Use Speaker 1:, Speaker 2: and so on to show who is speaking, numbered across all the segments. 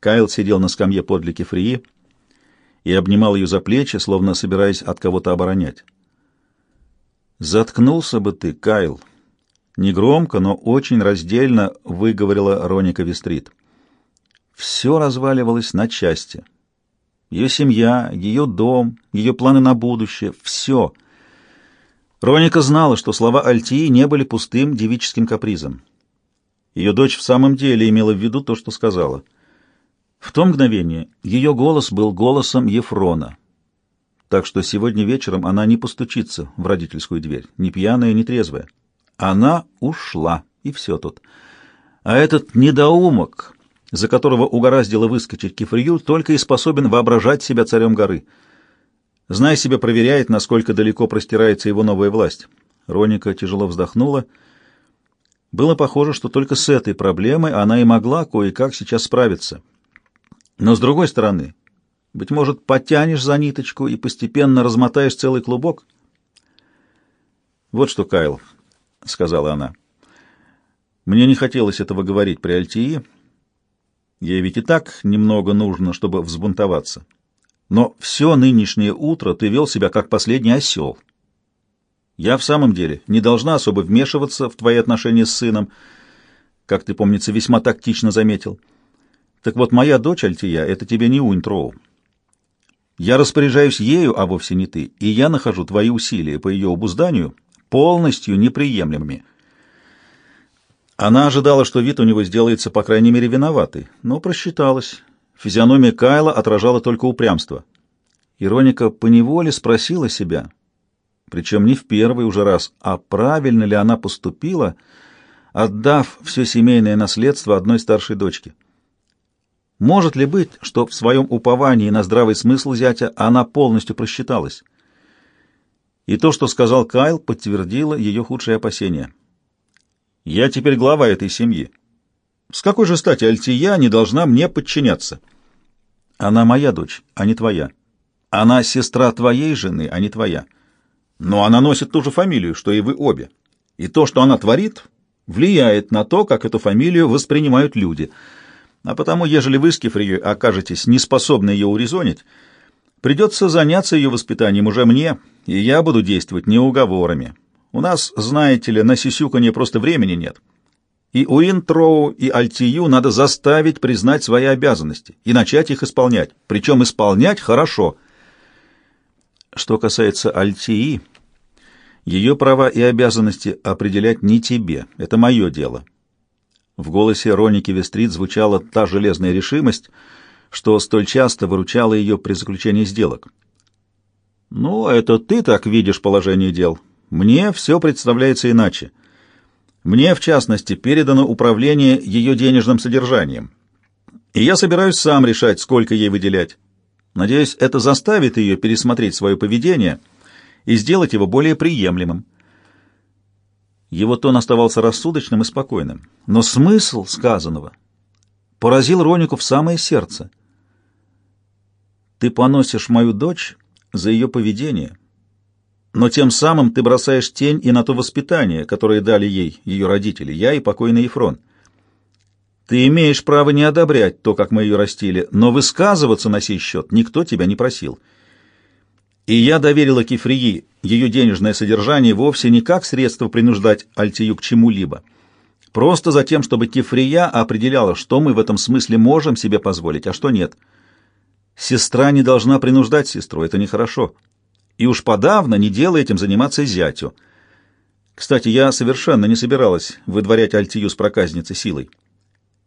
Speaker 1: Кайл сидел на скамье подле Кефрии и обнимал ее за плечи, словно собираясь от кого-то оборонять. «Заткнулся бы ты, Кайл!» Негромко, но очень раздельно выговорила Роника Вестрит. Все разваливалось на части. Ее семья, ее дом, ее планы на будущее — все. Роника знала, что слова Альтии не были пустым девическим капризом. Ее дочь в самом деле имела в виду то, что сказала. В то мгновение ее голос был голосом Ефрона. Так что сегодня вечером она не постучится в родительскую дверь, ни пьяная, ни трезвая. Она ушла, и все тут. А этот недоумок, за которого угораздило выскочить Кефрию, только и способен воображать себя царем горы. Знай себя проверяет, насколько далеко простирается его новая власть. Роника тяжело вздохнула. Было похоже, что только с этой проблемой она и могла кое-как сейчас справиться. Но с другой стороны, быть может, потянешь за ниточку и постепенно размотаешь целый клубок? Вот что, Кайл, — сказала она, — мне не хотелось этого говорить при Альтии, — Ей ведь и так немного нужно, чтобы взбунтоваться. Но все нынешнее утро ты вел себя как последний осел. Я в самом деле не должна особо вмешиваться в твои отношения с сыном, как ты, помнится, весьма тактично заметил. Так вот, моя дочь Альтия — это тебе не Уинтроу. Я распоряжаюсь ею, а вовсе не ты, и я нахожу твои усилия по ее обузданию полностью неприемлемыми. Она ожидала, что вид у него сделается, по крайней мере, виноватый, но просчиталась. Физиономия Кайла отражала только упрямство. Ироника поневоле спросила себя, причем не в первый уже раз, а правильно ли она поступила, отдав все семейное наследство одной старшей дочке. Может ли быть, что в своем уповании на здравый смысл зятя она полностью просчиталась? И то, что сказал Кайл, подтвердило ее худшие опасения. Я теперь глава этой семьи. С какой же стати Альтия не должна мне подчиняться? Она моя дочь, а не твоя. Она сестра твоей жены, а не твоя. Но она носит ту же фамилию, что и вы обе. И то, что она творит, влияет на то, как эту фамилию воспринимают люди. А потому, ежели вы с Кефрией окажетесь неспособны ее урезонить, придется заняться ее воспитанием уже мне, и я буду действовать не уговорами. У нас, знаете ли, на сисюканье просто времени нет. И у Интроу, и Альтию надо заставить признать свои обязанности и начать их исполнять, причем исполнять хорошо. Что касается Альтии, ее права и обязанности определять не тебе, это мое дело. В голосе Роники Вестрит звучала та железная решимость, что столь часто выручала ее при заключении сделок. «Ну, это ты так видишь положение дел», мне все представляется иначе. Мне, в частности, передано управление ее денежным содержанием. И я собираюсь сам решать, сколько ей выделять. Надеюсь, это заставит ее пересмотреть свое поведение и сделать его более приемлемым. Его тон оставался рассудочным и спокойным, но смысл сказанного поразил Ронику в самое сердце. «Ты поносишь мою дочь за ее поведение, но тем самым ты бросаешь тень и на то воспитание, которое дали ей ее родители, я и покойный Ефрон. Ты имеешь право не одобрять то, как мы ее растили, но высказываться на сей счет никто тебя не просил. И я доверила Кефрии ее денежное содержание вовсе не как средство принуждать Альтию к чему-либо, просто за тем, чтобы Кефрия определяла, что мы в этом смысле можем себе позволить, а что нет. Сестра не должна принуждать сестру, это нехорошо и уж подавно не дело этим заниматься зятю. Кстати, я совершенно не собиралась выдворять Альтию с проказницы силой.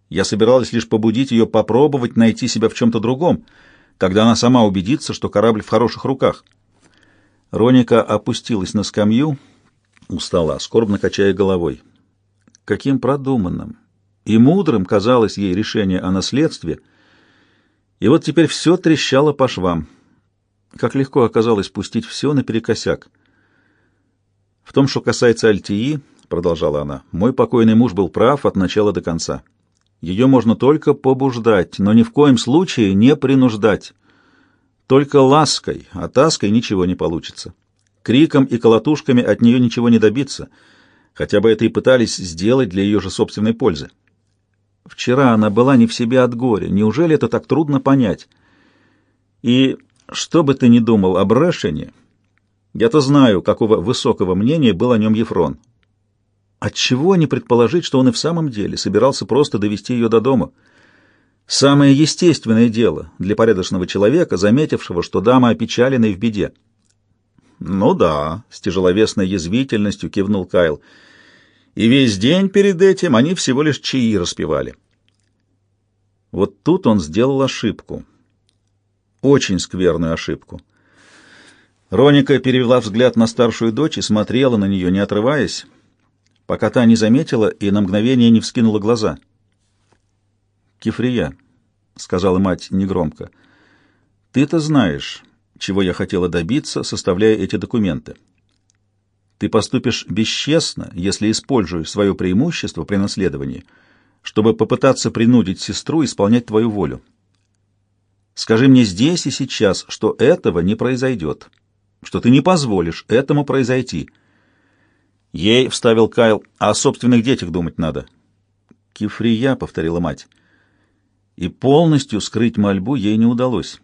Speaker 1: Я собиралась лишь побудить ее попробовать найти себя в чем-то другом, когда она сама убедится, что корабль в хороших руках. Роника опустилась на скамью у стола, скорбно качая головой. Каким продуманным и мудрым казалось ей решение о наследстве, и вот теперь все трещало по швам — как легко оказалось пустить все наперекосяк. В том, что касается Альтии, продолжала она, мой покойный муж был прав от начала до конца. Ее можно только побуждать, но ни в коем случае не принуждать. Только лаской, а таской ничего не получится. Криком и колотушками от нее ничего не добиться, хотя бы это и пытались сделать для ее же собственной пользы. Вчера она была не в себе от горя. Неужели это так трудно понять? И что бы ты ни думал об Рэшене, я-то знаю, какого высокого мнения был о нем Ефрон. Отчего не предположить, что он и в самом деле собирался просто довести ее до дома? Самое естественное дело для порядочного человека, заметившего, что дама опечалена и в беде. «Ну да», — с тяжеловесной язвительностью кивнул Кайл, — и весь день перед этим они всего лишь чаи распевали. Вот тут он сделал ошибку. Очень скверную ошибку. Роника перевела взгляд на старшую дочь и смотрела на нее, не отрываясь, пока та не заметила и на мгновение не вскинула глаза. «Кефрия», — сказала мать негромко, — «ты-то знаешь, чего я хотела добиться, составляя эти документы. Ты поступишь бесчестно, если используешь свое преимущество при наследовании, чтобы попытаться принудить сестру исполнять твою волю. Скажи мне здесь и сейчас, что этого не произойдет, что ты не позволишь этому произойти. Ей, — вставил Кайл, — о собственных детях думать надо. Кифрия, — повторила мать, — и полностью скрыть мольбу ей не удалось.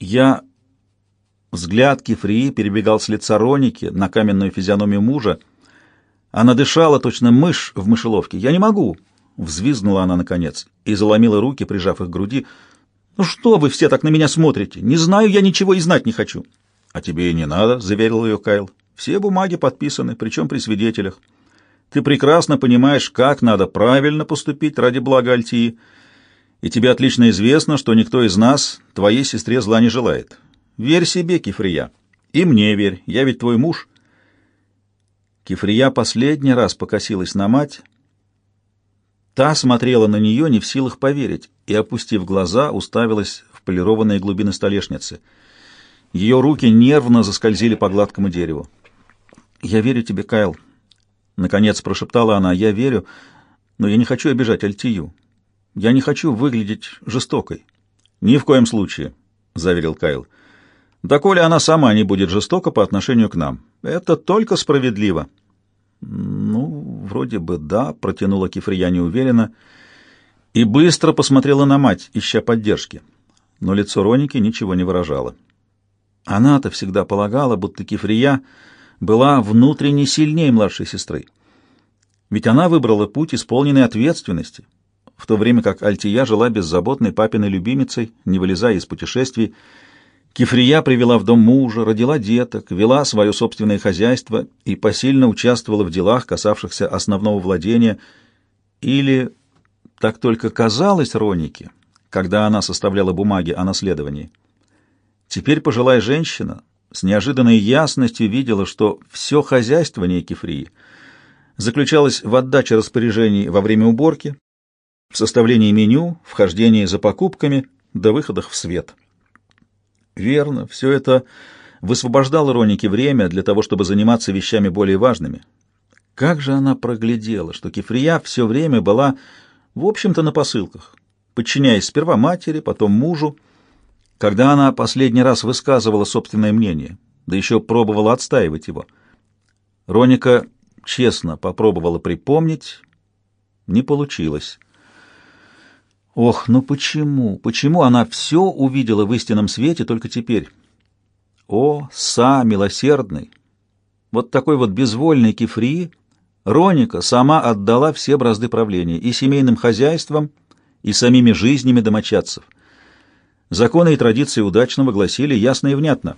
Speaker 1: Я Взгляд Кефрии перебегал с лица Роники на каменную физиономию мужа. Она дышала, точно мышь в мышеловке. «Я не могу!» — взвизгнула она наконец и заломила руки, прижав их к груди. «Ну что вы все так на меня смотрите? Не знаю я ничего и знать не хочу». «А тебе и не надо», — заверил ее Кайл. «Все бумаги подписаны, причем при свидетелях. Ты прекрасно понимаешь, как надо правильно поступить ради блага Альтии, и тебе отлично известно, что никто из нас твоей сестре зла не желает. Верь себе, Кифрия. И мне верь, я ведь твой муж. Кифрия последний раз покосилась на мать. Та смотрела на нее, не в силах поверить, и, опустив глаза, уставилась в полированные глубины столешницы. Ее руки нервно заскользили по гладкому дереву. «Я верю тебе, Кайл», — наконец прошептала она. «Я верю, но я не хочу обижать Альтию. Я не хочу выглядеть жестокой». «Ни в коем случае», — заверил Кайл доколе она сама не будет жестока по отношению к нам. Это только справедливо. Ну, вроде бы да, протянула Кифрия неуверенно и быстро посмотрела на мать, ища поддержки. Но лицо Роники ничего не выражало. Она-то всегда полагала, будто Кифрия была внутренне сильнее младшей сестры. Ведь она выбрала путь, исполненный ответственности, в то время как Альтия жила беззаботной папиной любимицей, не вылезая из путешествий, Кифрия привела в дом мужа, родила деток, вела свое собственное хозяйство и посильно участвовала в делах, касавшихся основного владения. Или так только казалось Ронике, когда она составляла бумаги о наследовании. Теперь пожилая женщина с неожиданной ясностью видела, что все хозяйствование Кефрии заключалось в отдаче распоряжений во время уборки, в составлении меню, в за покупками до выходах в свет. Верно, все это высвобождало Ронике время для того, чтобы заниматься вещами более важными. Как же она проглядела, что Кефрия все время была, в общем-то, на посылках, подчиняясь сперва матери, потом мужу. Когда она последний раз высказывала собственное мнение, да еще пробовала отстаивать его. Роника честно попробовала припомнить, не получилось. Ох, ну почему? Почему она все увидела в истинном свете только теперь? О, Са, милосердный! Вот такой вот безвольный кефри Роника сама отдала все бразды правления и семейным хозяйством, и самими жизнями домочадцев. Законы и традиции удачного гласили ясно и внятно.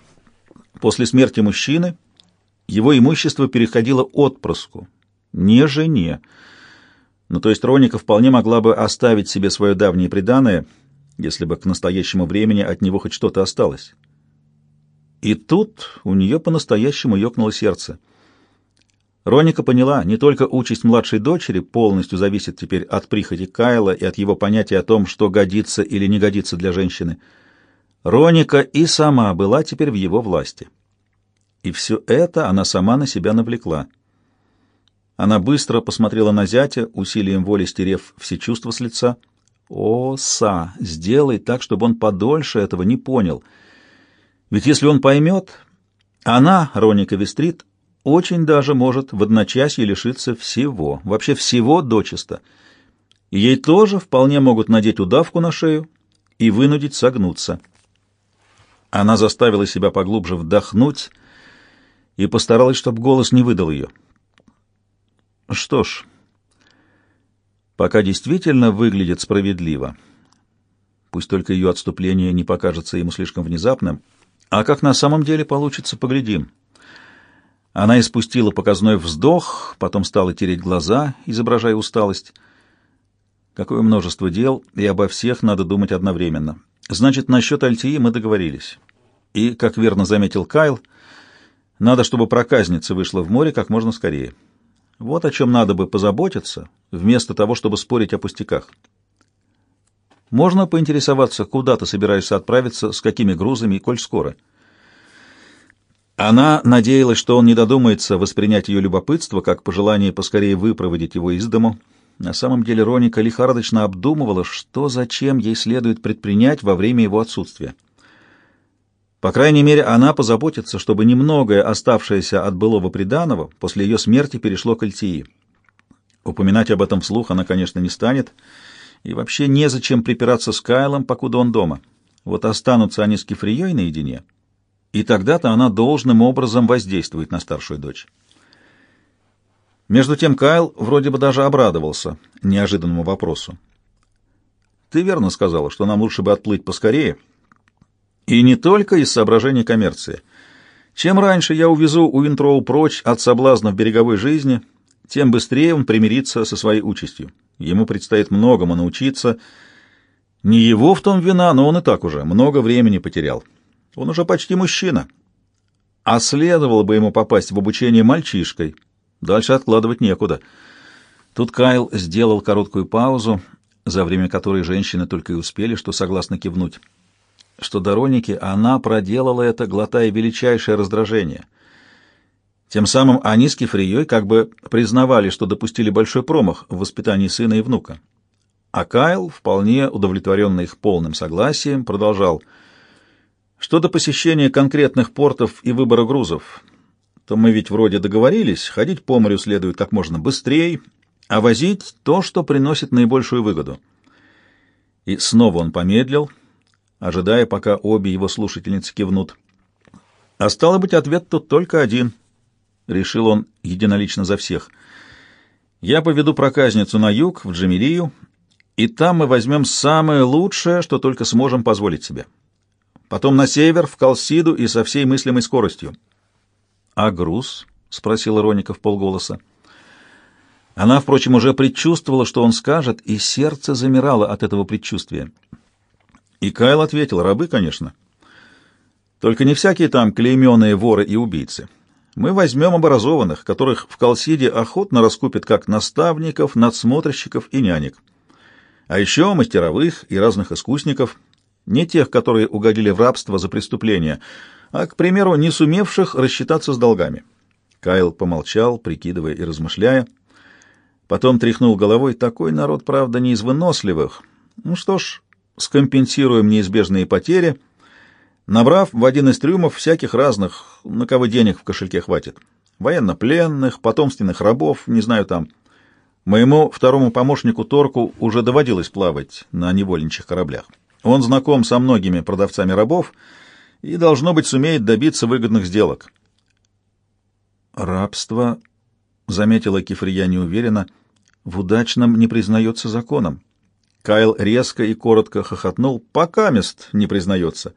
Speaker 1: После смерти мужчины его имущество переходило отпрыску, не жене, ну, то есть Роника вполне могла бы оставить себе свое давнее преданное, если бы к настоящему времени от него хоть что-то осталось. И тут у нее по-настоящему ёкнуло сердце. Роника поняла, не только участь младшей дочери полностью зависит теперь от прихоти Кайла и от его понятия о том, что годится или не годится для женщины. Роника и сама была теперь в его власти. И все это она сама на себя навлекла. Она быстро посмотрела на зятя, усилием воли стерев все чувства с лица. «О, Са, сделай так, чтобы он подольше этого не понял. Ведь если он поймет, она, Роника Вестрит, очень даже может в одночасье лишиться всего, вообще всего дочисто. ей тоже вполне могут надеть удавку на шею и вынудить согнуться. Она заставила себя поглубже вдохнуть и постаралась, чтобы голос не выдал ее. Что ж, пока действительно выглядит справедливо. Пусть только ее отступление не покажется ему слишком внезапным, а как на самом деле получится, поглядим. Она испустила показной вздох, потом стала тереть глаза, изображая усталость. Какое множество дел, и обо всех надо думать одновременно. Значит, насчет Альтии мы договорились. И, как верно заметил Кайл, надо, чтобы проказница вышла в море как можно скорее. Вот о чем надо бы позаботиться, вместо того, чтобы спорить о пустяках. Можно поинтересоваться, куда ты собираешься отправиться, с какими грузами и коль скоро. Она надеялась, что он не додумается воспринять ее любопытство как пожелание поскорее выпроводить его из дому. На самом деле Роника лихорадочно обдумывала, что зачем ей следует предпринять во время его отсутствия. По крайней мере, она позаботится, чтобы немногое оставшееся от былого приданого после ее смерти перешло к Альтии. Упоминать об этом вслух она, конечно, не станет, и вообще незачем припираться с Кайлом, покуда он дома. Вот останутся они с Кефрией наедине — и тогда-то она должным образом воздействует на старшую дочь. Между тем Кайл вроде бы даже обрадовался неожиданному вопросу. «Ты верно сказала, что нам лучше бы отплыть поскорее, и не только из соображений коммерции. Чем раньше я увезу Уинтроу прочь от соблазнов береговой жизни, тем быстрее он примирится со своей участью. Ему предстоит многому научиться. Не его в том вина, но он и так уже много времени потерял». Он уже почти мужчина. А следовало бы ему попасть в обучение мальчишкой. Дальше откладывать некуда. Тут Кайл сделал короткую паузу, за время которой женщины только и успели, что согласно кивнуть. Что до Роники она проделала это, глотая величайшее раздражение. Тем самым они с Кефрией как бы признавали, что допустили большой промах в воспитании сына и внука. А Кайл, вполне удовлетворенный их полным согласием, продолжал — что до посещения конкретных портов и выбора грузов, то мы ведь вроде договорились, ходить по морю следует как можно быстрее, а возить то, что приносит наибольшую выгоду. И снова он помедлил, ожидая, пока обе его слушательницы кивнут. А стало быть, ответ тут только один, — решил он единолично за всех. Я поведу проказницу на юг, в Джамилию, и там мы возьмем самое лучшее, что только сможем позволить себе потом на север, в Калсиду и со всей мыслимой скоростью. — А груз? — спросила Роника в полголоса. Она, впрочем, уже предчувствовала, что он скажет, и сердце замирало от этого предчувствия. И Кайл ответил, рабы, конечно. Только не всякие там клейменные воры и убийцы. Мы возьмем образованных, которых в Калсиде охотно раскупят как наставников, надсмотрщиков и нянек. А еще мастеровых и разных искусников, не тех, которые угодили в рабство за преступление, а, к примеру, не сумевших рассчитаться с долгами. Кайл помолчал, прикидывая и размышляя. Потом тряхнул головой. Такой народ, правда, не из выносливых. Ну что ж, скомпенсируем неизбежные потери, набрав в один из трюмов всяких разных, на кого денег в кошельке хватит. Военнопленных, потомственных рабов, не знаю там. Моему второму помощнику Торку уже доводилось плавать на невольничьих кораблях. Он знаком со многими продавцами рабов и, должно быть, сумеет добиться выгодных сделок. «Рабство», — заметила Кефрия неуверенно, — «в удачном не признается законом». Кайл резко и коротко хохотнул, пока мест не признается.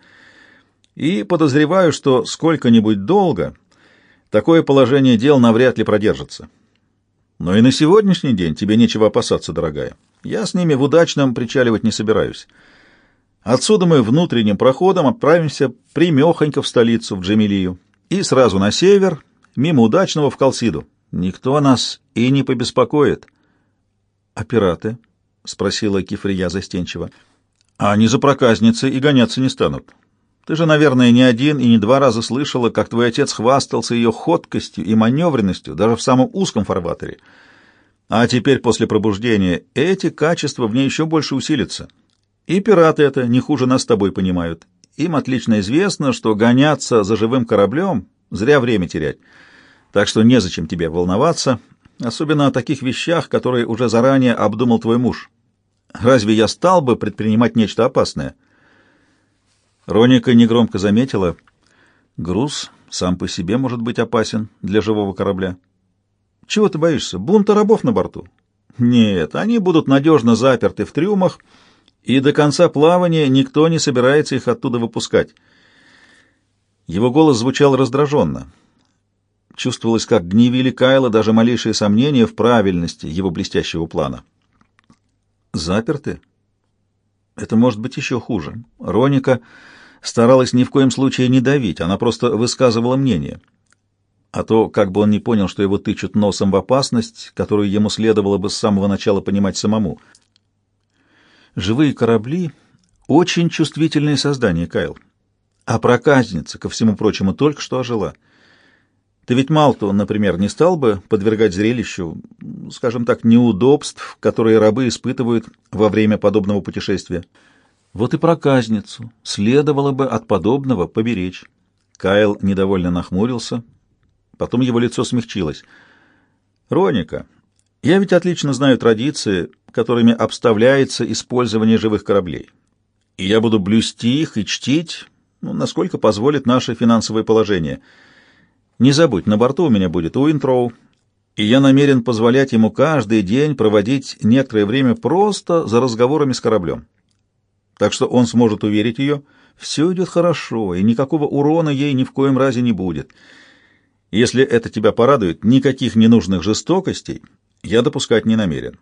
Speaker 1: И подозреваю, что сколько-нибудь долго такое положение дел навряд ли продержится. Но и на сегодняшний день тебе нечего опасаться, дорогая. Я с ними в удачном причаливать не собираюсь. Отсюда мы внутренним проходом отправимся примехонько в столицу, в Джемилию, и сразу на север, мимо удачного в Калсиду. Никто нас и не побеспокоит. — А пираты? — спросила Кифрия застенчиво. — А они за проказницей и гоняться не станут. Ты же, наверное, не один и не два раза слышала, как твой отец хвастался ее ходкостью и маневренностью даже в самом узком фарватере. А теперь, после пробуждения, эти качества в ней еще больше усилятся. И пираты это не хуже нас с тобой понимают. Им отлично известно, что гоняться за живым кораблем — зря время терять. Так что незачем тебе волноваться, особенно о таких вещах, которые уже заранее обдумал твой муж. Разве я стал бы предпринимать нечто опасное? Роника негромко заметила, груз сам по себе может быть опасен для живого корабля. Чего ты боишься? Бунта рабов на борту? Нет, они будут надежно заперты в трюмах, и до конца плавания никто не собирается их оттуда выпускать. Его голос звучал раздраженно. Чувствовалось, как гневили Кайла даже малейшие сомнения в правильности его блестящего плана. «Заперты? Это может быть еще хуже. Роника старалась ни в коем случае не давить, она просто высказывала мнение. А то, как бы он не понял, что его тычут носом в опасность, которую ему следовало бы с самого начала понимать самому. Живые корабли — очень чувствительные создания, Кайл. А проказница, ко всему прочему, только что ожила — ты ведь Малту, например, не стал бы подвергать зрелищу, скажем так, неудобств, которые рабы испытывают во время подобного путешествия? Вот и проказницу следовало бы от подобного поберечь. Кайл недовольно нахмурился, потом его лицо смягчилось. «Роника, я ведь отлично знаю традиции, которыми обставляется использование живых кораблей, и я буду блюсти их и чтить, ну, насколько позволит наше финансовое положение». Не забудь, на борту у меня будет Уинтроу, и я намерен позволять ему каждый день проводить некоторое время просто за разговорами с кораблем. Так что он сможет уверить ее, все идет хорошо, и никакого урона ей ни в коем разе не будет. Если это тебя порадует, никаких ненужных жестокостей я допускать не намерен.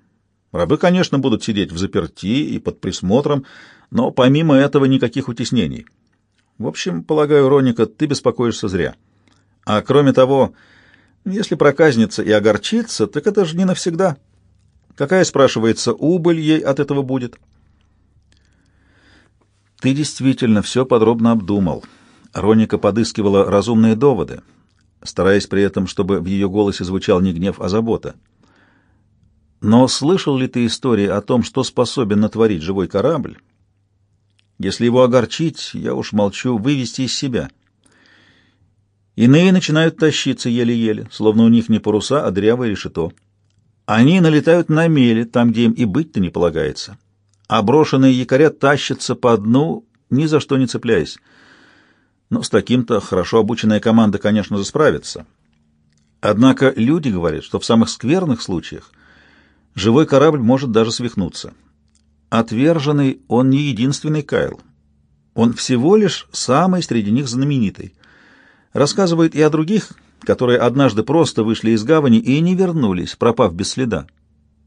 Speaker 1: Рабы, конечно, будут сидеть в заперти и под присмотром, но помимо этого никаких утеснений. В общем, полагаю, Роника, ты беспокоишься зря. А кроме того, если проказница и огорчится, так это же не навсегда. Какая, спрашивается, убыль ей от этого будет? Ты действительно все подробно обдумал. Роника подыскивала разумные доводы, стараясь при этом, чтобы в ее голосе звучал не гнев, а забота. Но слышал ли ты истории о том, что способен натворить живой корабль, если его огорчить, я уж молчу, вывести из себя — Иные начинают тащиться еле-еле, словно у них не паруса, а дрявое решето. Они налетают на мели, там, где им и быть-то не полагается. А брошенные якоря тащатся по дну, ни за что не цепляясь. Но с таким-то хорошо обученная команда, конечно же, справится. Однако люди говорят, что в самых скверных случаях живой корабль может даже свихнуться. Отверженный он не единственный Кайл. Он всего лишь самый среди них знаменитый — Рассказывают и о других, которые однажды просто вышли из гавани и не вернулись, пропав без следа,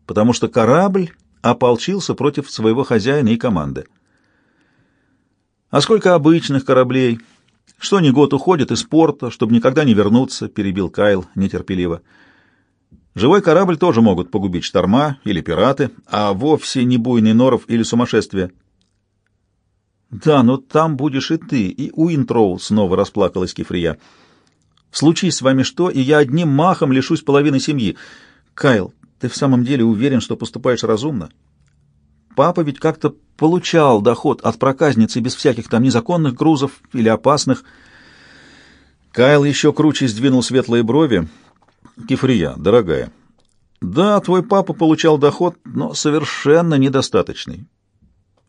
Speaker 1: потому что корабль ополчился против своего хозяина и команды. А сколько обычных кораблей, что ни год уходят из порта, чтобы никогда не вернуться, перебил Кайл нетерпеливо. Живой корабль тоже могут погубить шторма или пираты, а вовсе не буйный норов или сумасшествие. «Да, но там будешь и ты, и Уинтроу», — снова расплакалась Кефрия. «Случись с вами что, и я одним махом лишусь половины семьи. Кайл, ты в самом деле уверен, что поступаешь разумно? Папа ведь как-то получал доход от проказницы без всяких там незаконных грузов или опасных». Кайл еще круче сдвинул светлые брови. «Кефрия, дорогая, да, твой папа получал доход, но совершенно недостаточный».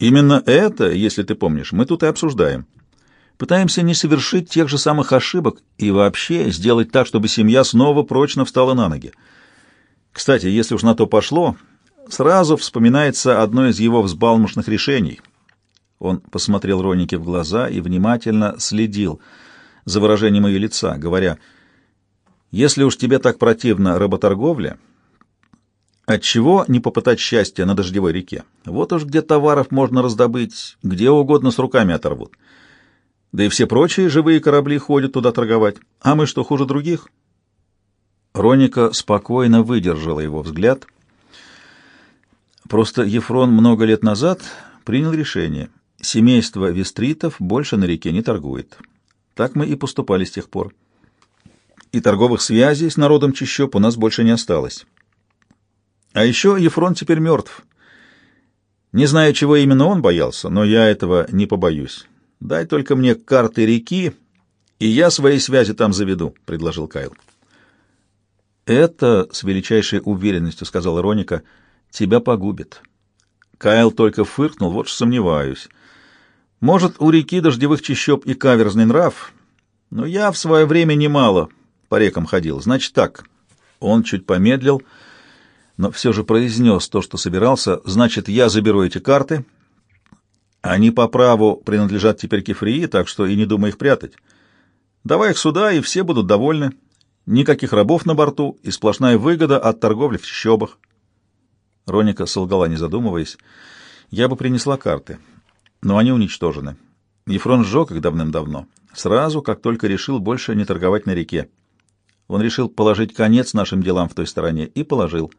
Speaker 1: Именно это, если ты помнишь, мы тут и обсуждаем. Пытаемся не совершить тех же самых ошибок и вообще сделать так, чтобы семья снова прочно встала на ноги. Кстати, если уж на то пошло, сразу вспоминается одно из его взбалмошных решений. Он посмотрел Ронике в глаза и внимательно следил за выражением ее лица, говоря, «Если уж тебе так противна работорговля, Отчего не попытать счастья на дождевой реке? Вот уж где товаров можно раздобыть, где угодно с руками оторвут. Да и все прочие живые корабли ходят туда торговать. А мы что, хуже других? Роника спокойно выдержала его взгляд. Просто Ефрон много лет назад принял решение. Семейство вестритов больше на реке не торгует. Так мы и поступали с тех пор. И торговых связей с народом Чищоп у нас больше не осталось. А еще Ефрон теперь мертв. Не знаю, чего именно он боялся, но я этого не побоюсь. Дай только мне карты реки, и я свои связи там заведу, — предложил Кайл. Это, с величайшей уверенностью сказала Роника, тебя погубит. Кайл только фыркнул, вот ж сомневаюсь. Может, у реки дождевых чащоб и каверзный нрав, но я в свое время немало по рекам ходил. Значит так, он чуть помедлил, но все же произнес то, что собирался. Значит, я заберу эти карты. Они по праву принадлежат теперь Кефрии, так что и не думай их прятать. Давай их сюда, и все будут довольны. Никаких рабов на борту и сплошная выгода от торговли в чащобах. Роника солгала, не задумываясь. Я бы принесла карты, но они уничтожены. Ефрон сжег их давным-давно, сразу, как только решил больше не торговать на реке. Он решил положить конец нашим делам в той стороне и положил.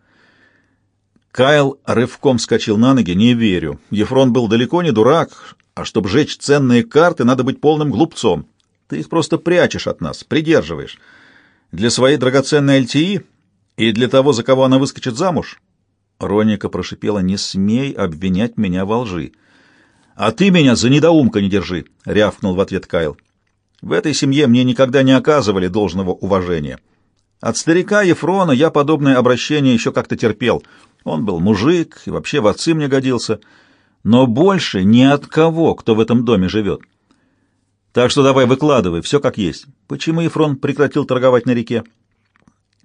Speaker 1: Кайл рывком вскочил на ноги. «Не верю. Ефрон был далеко не дурак, а чтобы жечь ценные карты, надо быть полным глупцом. Ты их просто прячешь от нас, придерживаешь. Для своей драгоценной ЛТИ и для того, за кого она выскочит замуж?» Роника прошипела, «Не смей обвинять меня во лжи». «А ты меня за недоумка не держи», — рявкнул в ответ Кайл. «В этой семье мне никогда не оказывали должного уважения. От старика Ефрона я подобное обращение еще как-то терпел. Он был мужик и вообще в отцы мне годился. Но больше ни от кого, кто в этом доме живет. Так что давай выкладывай, все как есть. Почему Ефрон прекратил торговать на реке?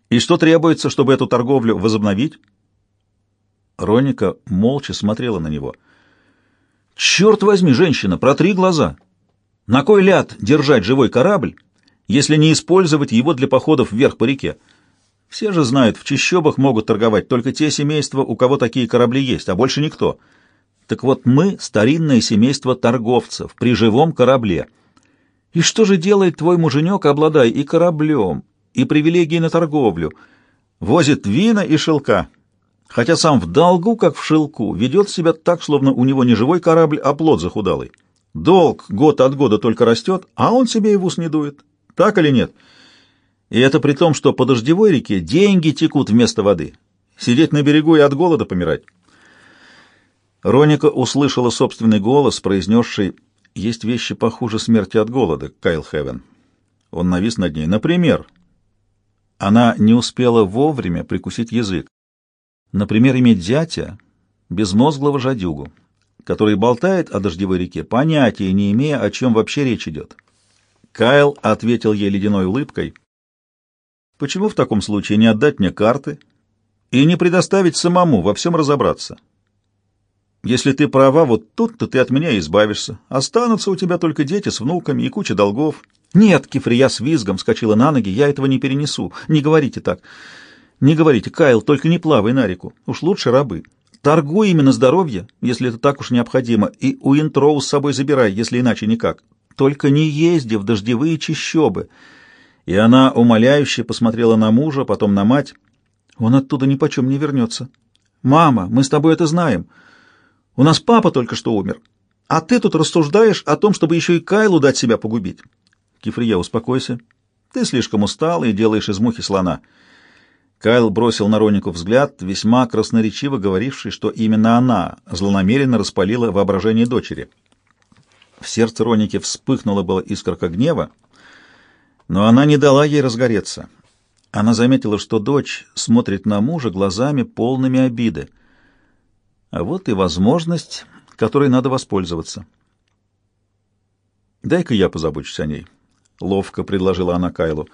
Speaker 1: И что требуется, чтобы эту торговлю возобновить?» Роника молча смотрела на него — Черт возьми, женщина, протри глаза. На кой ляд держать живой корабль, если не использовать его для походов вверх по реке? Все же знают, в чащобах могут торговать только те семейства, у кого такие корабли есть, а больше никто. Так вот мы — старинное семейство торговцев при живом корабле. И что же делает твой муженек, обладая и кораблем, и привилегией на торговлю? Возит вина и шелка, хотя сам в долгу, как в шелку, ведет себя так, словно у него не живой корабль, а плод захудалый. Долг год от года только растет, а он себе и в ус не дует. Так или нет? И это при том, что по дождевой реке деньги текут вместо воды. Сидеть на берегу и от голода помирать. Роника услышала собственный голос, произнесший «Есть вещи похуже смерти от голода, Кайл Хевен». Он навис над ней. Например, она не успела вовремя прикусить язык. Например, иметь зятя, безмозглого жадюгу, который болтает о дождевой реке, понятия не имея, о чем вообще речь идет. Кайл ответил ей ледяной улыбкой. «Почему в таком случае не отдать мне карты и не предоставить самому во всем разобраться? Если ты права, вот тут-то ты от меня избавишься. Останутся у тебя только дети с внуками и куча долгов». «Нет», — Кифрия с визгом вскочила на ноги, — «я этого не перенесу. Не говорите так». Не говорите, Кайл, только не плавай на реку. Уж лучше рабы. Торгуй именно здоровье, если это так уж необходимо, и Уинтроу с собой забирай, если иначе никак. Только не езди в дождевые чащобы. И она умоляюще посмотрела на мужа, потом на мать. Он оттуда ни почем не вернется. Мама, мы с тобой это знаем. У нас папа только что умер. А ты тут рассуждаешь о том, чтобы еще и Кайлу дать себя погубить. Кифрия, успокойся. Ты слишком устал и делаешь из мухи слона. Кайл бросил на Ронику взгляд, весьма красноречиво говоривший, что именно она злонамеренно распалила воображение дочери. В сердце Роники вспыхнула была искорка гнева, но она не дала ей разгореться. Она заметила, что дочь смотрит на мужа глазами полными обиды. А вот и возможность, которой надо воспользоваться. «Дай-ка я позабочусь о ней», — ловко предложила она Кайлу.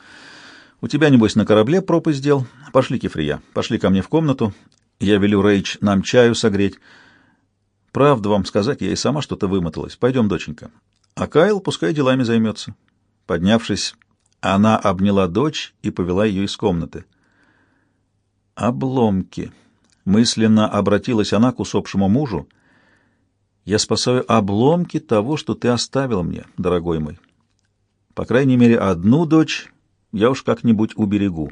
Speaker 1: У тебя, небось, на корабле пропасть дел. Пошли, Кефрия, пошли ко мне в комнату. Я велю Рейч нам чаю согреть. Правду вам сказать, я и сама что-то вымоталась. Пойдем, доченька. А Кайл пускай делами займется. Поднявшись, она обняла дочь и повела ее из комнаты. «Обломки!» — мысленно обратилась она к усопшему мужу. «Я спасаю обломки того, что ты оставил мне, дорогой мой. По крайней мере, одну дочь я уж как-нибудь уберегу.